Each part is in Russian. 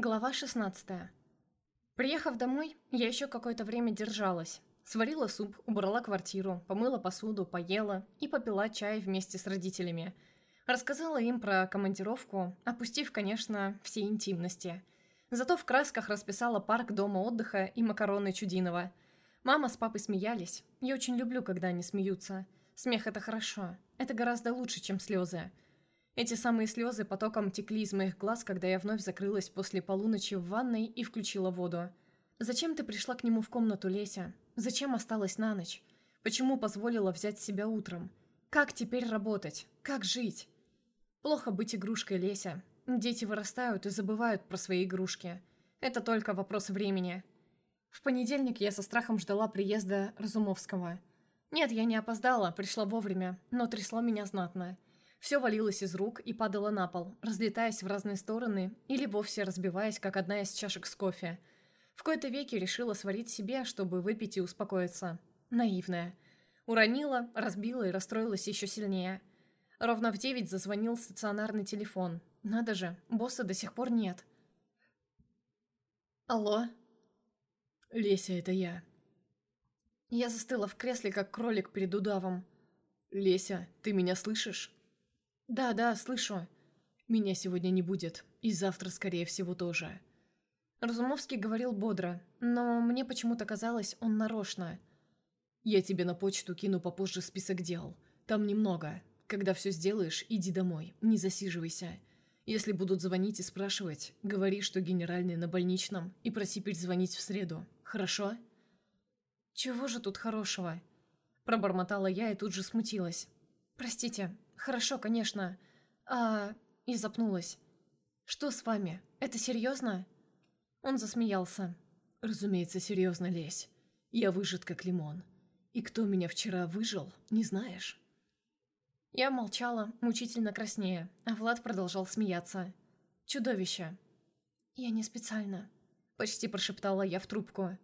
Глава 16 Приехав домой, я еще какое-то время держалась. Сварила суп, убрала квартиру, помыла посуду, поела и попила чай вместе с родителями. Рассказала им про командировку, опустив, конечно, все интимности. Зато в красках расписала парк дома отдыха и макароны Чудинова. Мама с папой смеялись. Я очень люблю, когда они смеются. Смех – это хорошо. Это гораздо лучше, чем слезы. Эти самые слезы потоком текли из моих глаз, когда я вновь закрылась после полуночи в ванной и включила воду. «Зачем ты пришла к нему в комнату, Леся? Зачем осталась на ночь? Почему позволила взять себя утром? Как теперь работать? Как жить?» Плохо быть игрушкой, Леся. Дети вырастают и забывают про свои игрушки. Это только вопрос времени. В понедельник я со страхом ждала приезда Разумовского. Нет, я не опоздала, пришла вовремя, но трясло меня знатно. Все валилось из рук и падало на пол, разлетаясь в разные стороны или вовсе разбиваясь, как одна из чашек с кофе. В кои-то веки решила сварить себе, чтобы выпить и успокоиться. Наивная. Уронила, разбила и расстроилась еще сильнее. Ровно в девять зазвонил стационарный телефон. Надо же, босса до сих пор нет. «Алло?» «Леся, это я». Я застыла в кресле, как кролик перед удавом. «Леся, ты меня слышишь?» «Да, да, слышу. Меня сегодня не будет, и завтра, скорее всего, тоже». Разумовский говорил бодро, но мне почему-то казалось, он нарочно. «Я тебе на почту кину попозже список дел. Там немного. Когда все сделаешь, иди домой, не засиживайся. Если будут звонить и спрашивать, говори, что генеральный на больничном, и проси перезвонить в среду. Хорошо?» «Чего же тут хорошего?» Пробормотала я и тут же смутилась. «Простите, «Хорошо, конечно. А...» И запнулась. «Что с вами? Это серьезно?» Он засмеялся. «Разумеется, серьезно, Лесь. Я выжат, как лимон. И кто меня вчера выжил, не знаешь?» Я молчала, мучительно краснея, а Влад продолжал смеяться. «Чудовище!» «Я не специально», — почти прошептала я в трубку.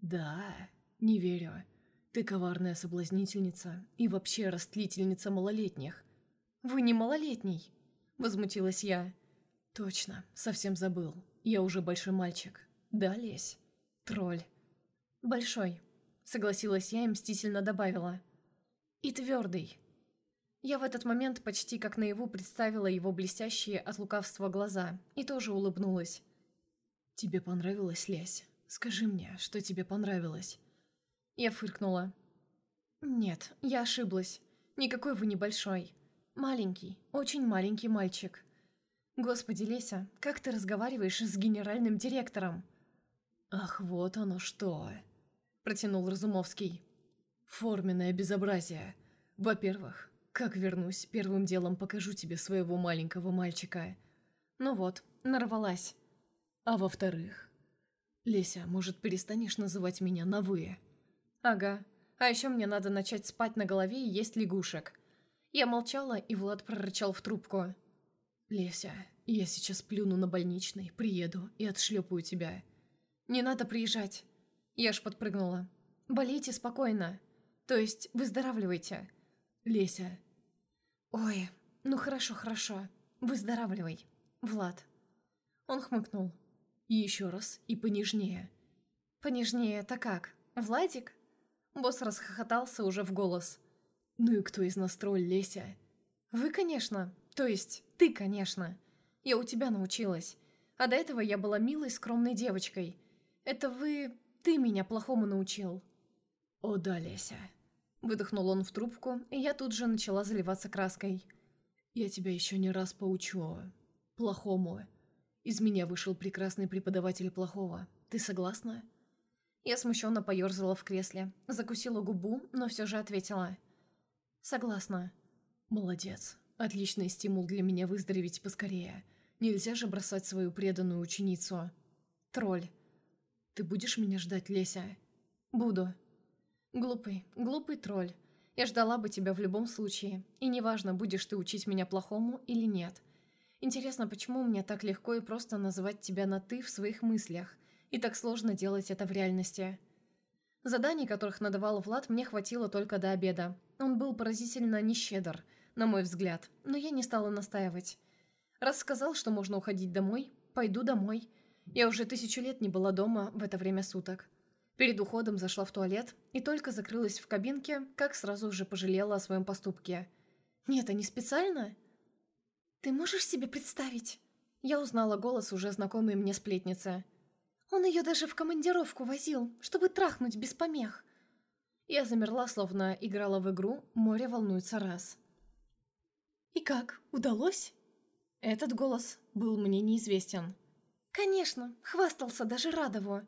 «Да, не верю. Ты коварная соблазнительница и вообще растлительница малолетних. Вы не малолетний, возмутилась я. Точно, совсем забыл. Я уже большой мальчик. Да, Лесь? Тролль. Большой, согласилась я и мстительно добавила. И твердый. Я в этот момент почти как наяву представила его блестящие от лукавства глаза и тоже улыбнулась. «Тебе понравилось, Лесь? Скажи мне, что тебе понравилось?» Я фыркнула. «Нет, я ошиблась. Никакой вы не большой. Маленький, очень маленький мальчик. Господи, Леся, как ты разговариваешь с генеральным директором?» «Ах, вот оно что!» – протянул Разумовский. «Форменное безобразие. Во-первых, как вернусь, первым делом покажу тебе своего маленького мальчика. Ну вот, нарвалась. А во-вторых, Леся, может, перестанешь называть меня на «вы»?» «Ага. А еще мне надо начать спать на голове и есть лягушек». Я молчала, и Влад прорычал в трубку. «Леся, я сейчас плюну на больничный, приеду и отшлепаю тебя». «Не надо приезжать». Я ж подпрыгнула. «Болейте спокойно. То есть выздоравливайте». «Леся». «Ой, ну хорошо, хорошо. Выздоравливай, Влад». Он хмыкнул. «И еще раз, и понежнее». «Понежнее это как? Владик?» Босс расхохотался уже в голос. «Ну и кто из нас тролль, Леся?» «Вы, конечно. То есть, ты, конечно. Я у тебя научилась. А до этого я была милой, скромной девочкой. Это вы... ты меня плохому научил». «О да, Леся». Выдохнул он в трубку, и я тут же начала заливаться краской. «Я тебя еще не раз поучу. Плохому. Из меня вышел прекрасный преподаватель плохого. Ты согласна?» Я смущенно поерзала в кресле, закусила губу, но все же ответила. «Согласна». «Молодец. Отличный стимул для меня выздороветь поскорее. Нельзя же бросать свою преданную ученицу. Тролль. Ты будешь меня ждать, Леся?» «Буду». «Глупый, глупый тролль. Я ждала бы тебя в любом случае, и неважно, будешь ты учить меня плохому или нет. Интересно, почему мне так легко и просто называть тебя на «ты» в своих мыслях, и так сложно делать это в реальности. Заданий, которых надавал Влад, мне хватило только до обеда. Он был поразительно нещедр, на мой взгляд, но я не стала настаивать. Раз сказал, что можно уходить домой, пойду домой. Я уже тысячу лет не была дома в это время суток. Перед уходом зашла в туалет и только закрылась в кабинке, как сразу уже пожалела о своем поступке. Нет, а не специально? Ты можешь себе представить? Я узнала голос уже знакомой мне сплетницы. Он ее даже в командировку возил, чтобы трахнуть без помех. Я замерла, словно играла в игру «Море волнуется раз». «И как, удалось?» Этот голос был мне неизвестен. «Конечно, хвастался даже Радову».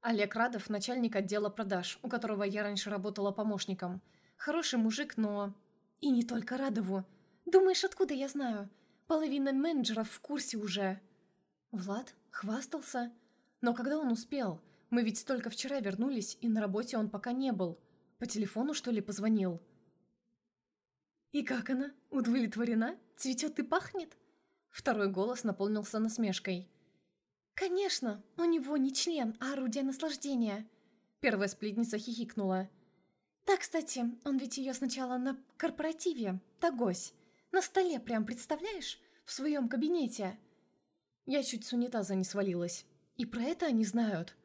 Олег Радов – начальник отдела продаж, у которого я раньше работала помощником. Хороший мужик, но... И не только Радову. Думаешь, откуда я знаю? Половина менеджеров в курсе уже. Влад хвастался. Но когда он успел? Мы ведь только вчера вернулись, и на работе он пока не был. По телефону, что ли, позвонил? «И как она? Удовлетворена? Цветет и пахнет?» Второй голос наполнился насмешкой. «Конечно, у него не член, а орудие наслаждения!» Первая сплетница хихикнула. «Да, кстати, он ведь ее сначала на корпоративе, Тагось, на столе прям, представляешь? В своем кабинете!» Я чуть с унитаза не свалилась. И про это они знают.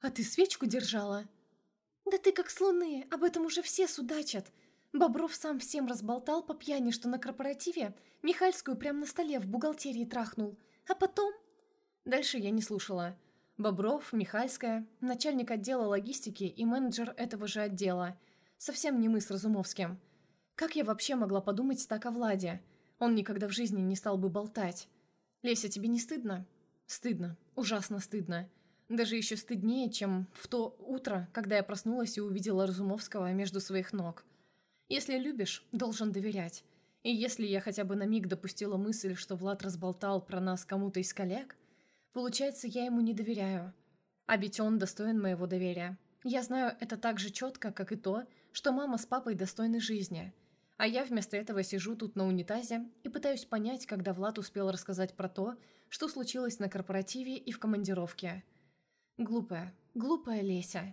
«А ты свечку держала?» «Да ты как с луны, об этом уже все судачат. Бобров сам всем разболтал по пьяни, что на корпоративе Михальскую прямо на столе в бухгалтерии трахнул. А потом Дальше я не слушала. Бобров, Михальская, начальник отдела логистики и менеджер этого же отдела. Совсем не мы с Разумовским. Как я вообще могла подумать так о Владе? Он никогда в жизни не стал бы болтать. Леся, тебе не стыдно? Стыдно. Ужасно стыдно. Даже еще стыднее, чем в то утро, когда я проснулась и увидела Разумовского между своих ног. Если любишь, должен доверять. И если я хотя бы на миг допустила мысль, что Влад разболтал про нас кому-то из коллег, Получается, я ему не доверяю. А ведь он достоин моего доверия. Я знаю это так же четко, как и то, что мама с папой достойны жизни. А я вместо этого сижу тут на унитазе и пытаюсь понять, когда Влад успел рассказать про то, что случилось на корпоративе и в командировке. Глупая, глупая Леся.